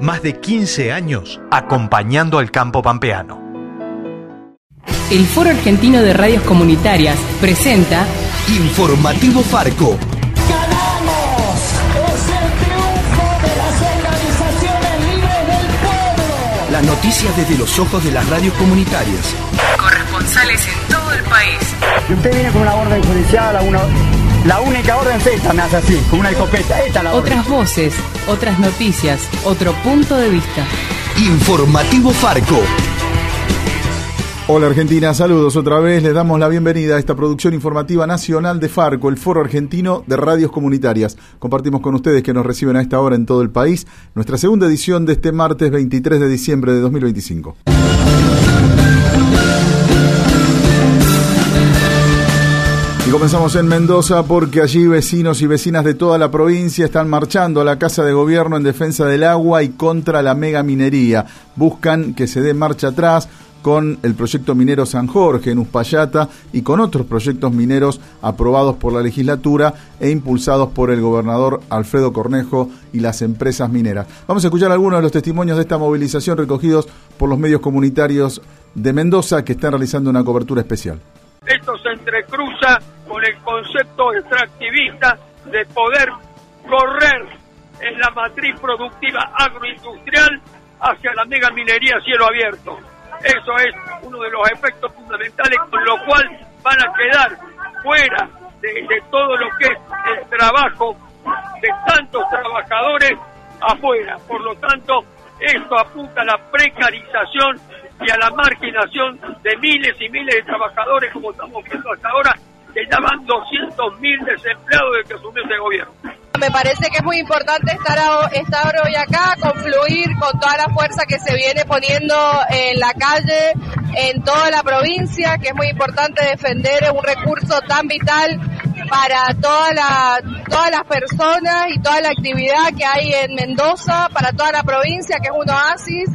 más de 15 años acompañando al campo pampeano. El Foro Argentino de Radios Comunitarias presenta Informativo Farco. ¡Ganamos! ¡Es el triunfo de las organizaciones libres del pueblo! Las noticias desde los ojos de las radios comunitarias. Corresponsales en todo el país. Y usted viene con una orden judicial, a una, la única orden es esta, me hace así, con una escopeta. Esta es la orden. Otras voces, otras noticias, otro punto de vista. Informativo Farco. Hola Argentina, saludos otra vez. Les damos la bienvenida a esta producción informativa nacional de Farco, el Foro Argentino de Radios Comunitarias. Compartimos con ustedes que nos reciben a esta hora en todo el país nuestra segunda edición de este martes 23 de diciembre de 2025. Comenzamos en Mendoza porque allí vecinos y vecinas de toda la provincia están marchando a la Casa de Gobierno en defensa del agua y contra la mega minería. Buscan que se dé marcha atrás con el proyecto minero San Jorge en Uspallata y con otros proyectos mineros aprobados por la legislatura e impulsados por el gobernador Alfredo Cornejo y las empresas mineras. Vamos a escuchar algunos de los testimonios de esta movilización recogidos por los medios comunitarios de Mendoza que están realizando una cobertura especial. Esto se entrecruza con el concepto extractivista de poder correr en la matriz productiva agroindustrial hacia la mega minería cielo abierto. Eso es uno de los efectos fundamentales con lo cual van a quedar fuera de, de todo lo que es el trabajo de tantos trabajadores afuera. Por lo tanto, esto apunta a la precarización y a la marginación de miles y miles de trabajadores, como estamos viendo hasta ahora, ya van 200.000 desempleados desde que asumió este gobierno. Me parece que es muy importante estar, a- estar hoy acá, confluir con toda la fuerza que se viene poniendo en la calle, en toda la provincia, que es muy importante defender un recurso tan vital para toda la, todas las personas y toda la actividad que hay en Mendoza, para toda la provincia, que es un oasis.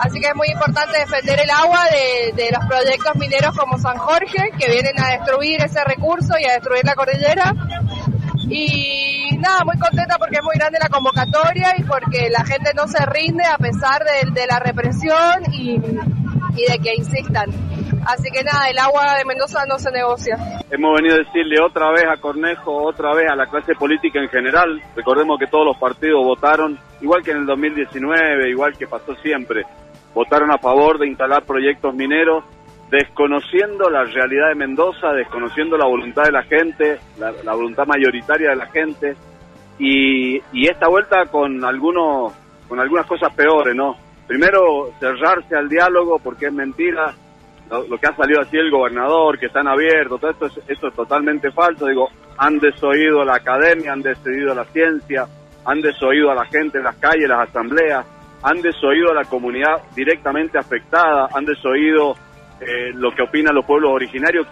Así que es muy importante defender el agua de, de los proyectos mineros como San Jorge, que vienen a destruir ese recurso y a destruir la cordillera. Y nada, muy contenta porque es muy grande la convocatoria y porque la gente no se rinde a pesar de, de la represión y, y de que insistan. Así que nada, el agua de Mendoza no se negocia. Hemos venido a decirle otra vez a Cornejo, otra vez a la clase política en general. Recordemos que todos los partidos votaron, igual que en el 2019, igual que pasó siempre, votaron a favor de instalar proyectos mineros, desconociendo la realidad de Mendoza, desconociendo la voluntad de la gente, la, voluntad mayoritaria de la gente, y, y esta vuelta con algunos, con algunas cosas peores, ¿no? Primero cerrarse al diálogo porque es mentira, lo, que ha salido así el gobernador, que están abiertos, todo esto es, esto es totalmente falso. Digo, han desoído a la academia, han desoído a la ciencia, han desoído a la gente en las calles, las asambleas, han desoído a la comunidad directamente afectada, han desoído eh, lo que opinan los pueblos originarios.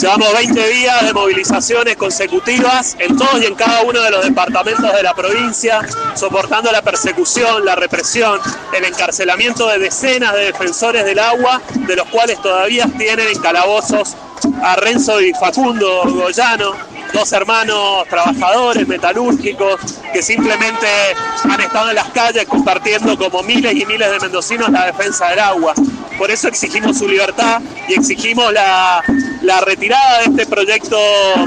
Llevamos 20 días de movilizaciones consecutivas en todos y en cada uno de los departamentos de la provincia, soportando la persecución, la represión, el encarcelamiento de decenas de defensores del agua, de los cuales todavía tienen en calabozos a Renzo y Facundo Goyano, dos hermanos trabajadores metalúrgicos que simplemente han estado en las calles compartiendo como miles y miles de mendocinos la defensa del agua. Por eso exigimos su libertad y exigimos la, la retirada de este proyecto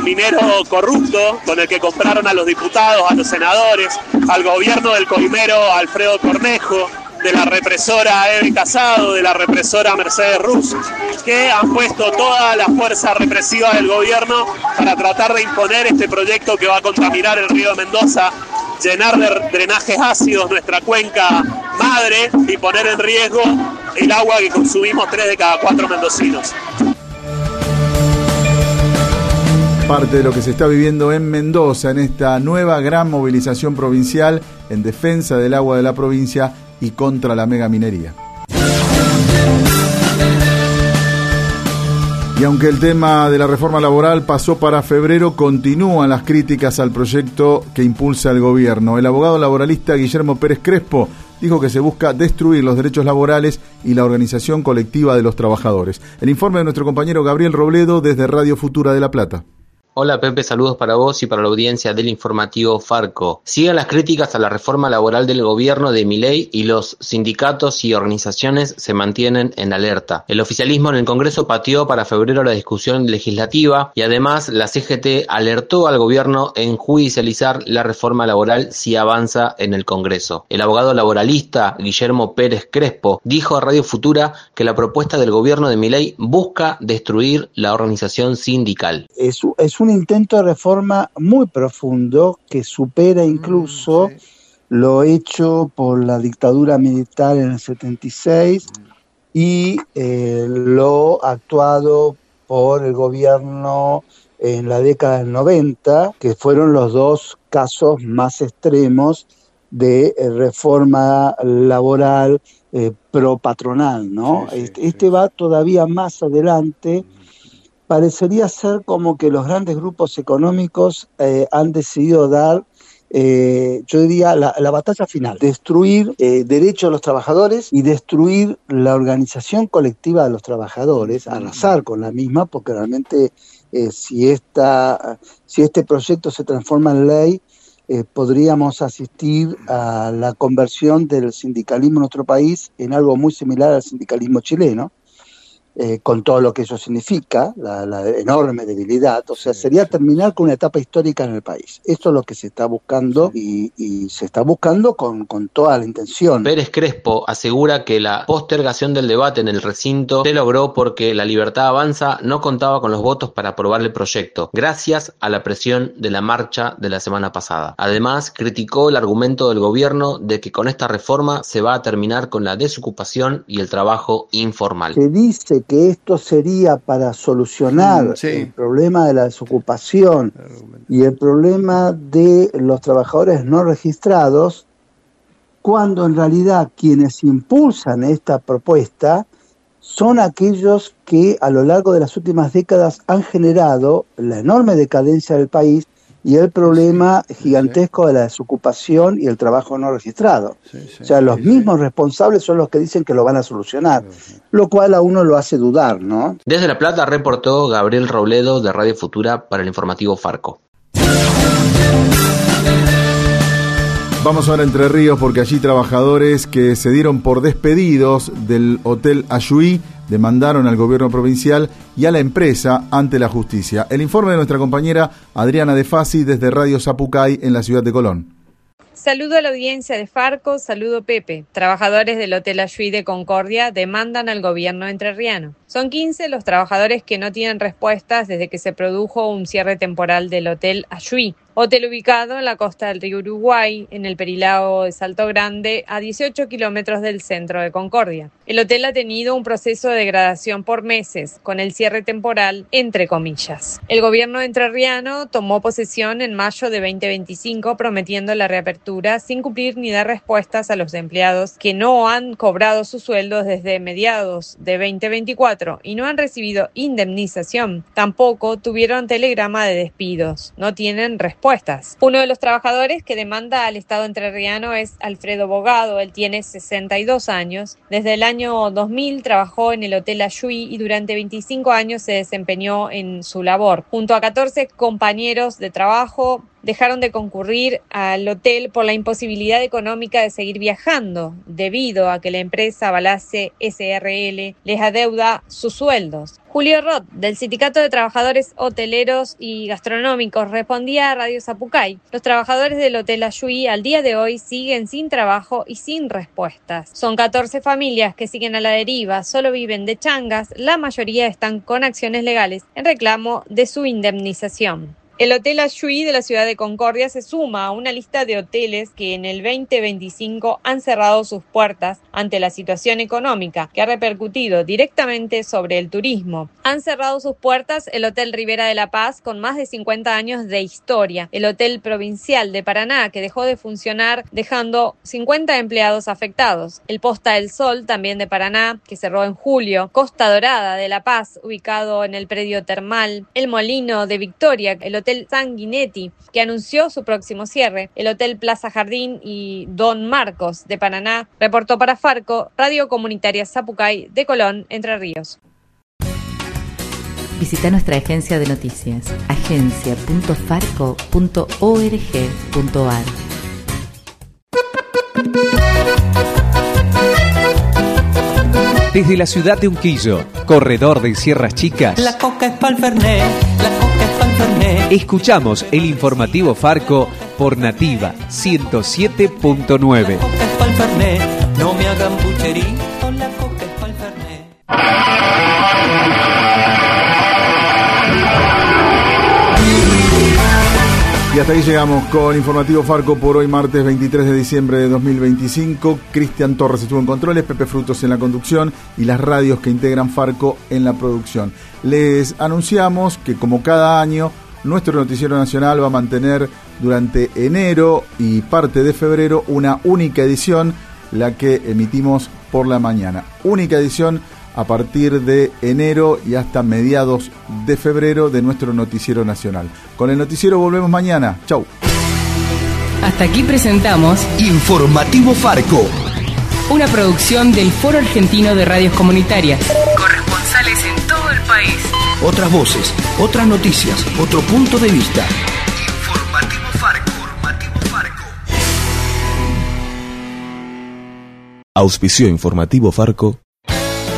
minero corrupto con el que compraron a los diputados, a los senadores, al gobierno del coimero Alfredo Cornejo, de la represora Eve Casado, de la represora Mercedes Ruz, que han puesto toda la fuerza represiva del gobierno para tratar de imponer este proyecto que va a contaminar el río Mendoza, llenar de drenajes ácidos nuestra cuenca madre y poner en riesgo el agua que consumimos tres de cada cuatro mendocinos. Parte de lo que se está viviendo en Mendoza en esta nueva gran movilización provincial en defensa del agua de la provincia y contra la megaminería. Y aunque el tema de la reforma laboral pasó para febrero, continúan las críticas al proyecto que impulsa el gobierno. El abogado laboralista Guillermo Pérez Crespo dijo que se busca destruir los derechos laborales y la organización colectiva de los trabajadores. El informe de nuestro compañero Gabriel Robledo desde Radio Futura de La Plata. Hola Pepe, saludos para vos y para la audiencia del informativo Farco. Siguen las críticas a la reforma laboral del gobierno de Milei y los sindicatos y organizaciones se mantienen en alerta. El oficialismo en el Congreso pateó para febrero la discusión legislativa y además la CGT alertó al gobierno en judicializar la reforma laboral si avanza en el Congreso. El abogado laboralista Guillermo Pérez Crespo dijo a Radio Futura que la propuesta del gobierno de Milei busca destruir la organización sindical. Un intento de reforma muy profundo que supera incluso lo hecho por la dictadura militar en el 76 y eh, lo actuado por el gobierno en la década del 90, que fueron los dos casos más extremos de eh, reforma laboral eh, pro patronal, ¿no? este, este va todavía más adelante parecería ser como que los grandes grupos económicos eh, han decidido dar, eh, yo diría, la, batalla final, destruir eh, derechos de los trabajadores y destruir la organización colectiva de los trabajadores, arrasar con la misma, porque realmente si, esta, si este proyecto se transforma en ley, podríamos asistir a la conversión del sindicalismo en nuestro país en algo muy similar al sindicalismo chileno eh, con todo lo que eso significa, la, enorme debilidad. O sea, sería terminar con una etapa histórica en el país. Esto es lo que se está buscando y, se está buscando con, con, toda la intención. Pérez Crespo asegura que la postergación del debate en el recinto se logró porque la Libertad Avanza no contaba con los votos para aprobar el proyecto, gracias a la presión de la marcha de la semana pasada. Además, criticó el argumento del gobierno de que con esta reforma se va a terminar con la desocupación y el trabajo informal. Se dice que esto sería para solucionar el problema de la desocupación y el problema de los trabajadores no registrados, cuando en realidad quienes impulsan esta propuesta son aquellos que a lo largo de las últimas décadas han generado la enorme decadencia del país y el problema gigantesco de la desocupación y el trabajo no registrado. o sea, los mismos responsables son los que dicen que lo van a solucionar, lo cual a uno lo hace dudar, ¿no? Desde La Plata reportó Gabriel Robledo de Radio Futura para el informativo Farco. Vamos ahora a Entre Ríos porque allí trabajadores que se dieron por despedidos del Hotel Ayuí demandaron al gobierno provincial y a la empresa ante la justicia. El informe de nuestra compañera Adriana De Fasi desde Radio Zapucay en la ciudad de Colón. Saludo a la audiencia de Farco, saludo Pepe. Trabajadores del Hotel Ayuí de Concordia demandan al gobierno entrerriano. Son 15 los trabajadores que no tienen respuestas desde que se produjo un cierre temporal del Hotel Ayuí. Hotel ubicado en la costa del río Uruguay, en el Perilao de Salto Grande, a 18 kilómetros del centro de Concordia. El hotel ha tenido un proceso de degradación por meses, con el cierre temporal entre comillas. El gobierno entrerriano tomó posesión en mayo de 2025 prometiendo la reapertura sin cumplir ni dar respuestas a los empleados que no han cobrado sus sueldos desde mediados de 2024 y no han recibido indemnización. Tampoco tuvieron telegrama de despidos. No tienen respuesta uno de los trabajadores que demanda al Estado entrerriano es Alfredo Bogado. Él tiene 62 años. Desde el año 2000 trabajó en el Hotel Ayui y durante 25 años se desempeñó en su labor. Junto a 14 compañeros de trabajo, dejaron de concurrir al hotel por la imposibilidad económica de seguir viajando, debido a que la empresa Balace SRL les adeuda sus sueldos. Julio Roth, del Sindicato de Trabajadores Hoteleros y Gastronómicos, respondía a Radio Zapucay. Los trabajadores del Hotel Ayuí al día de hoy siguen sin trabajo y sin respuestas. Son 14 familias que siguen a la deriva, solo viven de changas, la mayoría están con acciones legales en reclamo de su indemnización. El Hotel Ashui de la ciudad de Concordia se suma a una lista de hoteles que en el 2025 han cerrado sus puertas ante la situación económica que ha repercutido directamente sobre el turismo. Han cerrado sus puertas el Hotel Rivera de la Paz con más de 50 años de historia, el Hotel Provincial de Paraná que dejó de funcionar dejando 50 empleados afectados, el Posta del Sol también de Paraná que cerró en julio, Costa Dorada de La Paz ubicado en el predio termal, el Molino de Victoria, el Hotel Sanguinetti, que anunció su próximo cierre, el Hotel Plaza Jardín y Don Marcos de Paraná, reportó para Farco, Radio Comunitaria Zapucay de Colón, Entre Ríos. Visita nuestra agencia de noticias, agencia.farco.org.ar. Desde la ciudad de Unquillo, corredor de Sierras Chicas. La coca es pa'l Fernet, la coca es pa'l Fernet. Escuchamos el informativo Farco por Nativa 107.9. Y hasta ahí llegamos con Informativo Farco por hoy, martes 23 de diciembre de 2025. Cristian Torres estuvo en controles, Pepe Frutos en la conducción y las radios que integran Farco en la producción. Les anunciamos que, como cada año, nuestro Noticiero Nacional va a mantener durante enero y parte de febrero una única edición, la que emitimos por la mañana. Única edición a partir de enero y hasta mediados de febrero de nuestro Noticiero Nacional. Con el noticiero volvemos mañana. Chau. Hasta aquí presentamos Informativo Farco. una producción del Foro Argentino de Radios Comunitarias. Corresponsales en todo el país. Otras voces, otras noticias, otro punto de vista. Informativo Farco. Auspicio informativo Farco.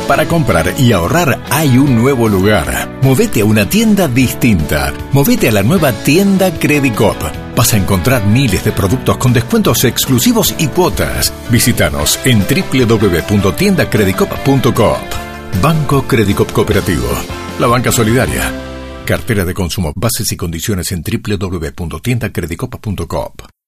Para comprar y ahorrar hay un nuevo lugar. Movete a una tienda distinta. Movete a la nueva tienda Credicop. Vas a encontrar miles de productos con descuentos exclusivos y cuotas. Visítanos en www.tiendacredicop.coop. Banco Credicop Cooperativo. La banca solidaria. Cartera de consumo. Bases y condiciones en www.tiendacredicop.coop.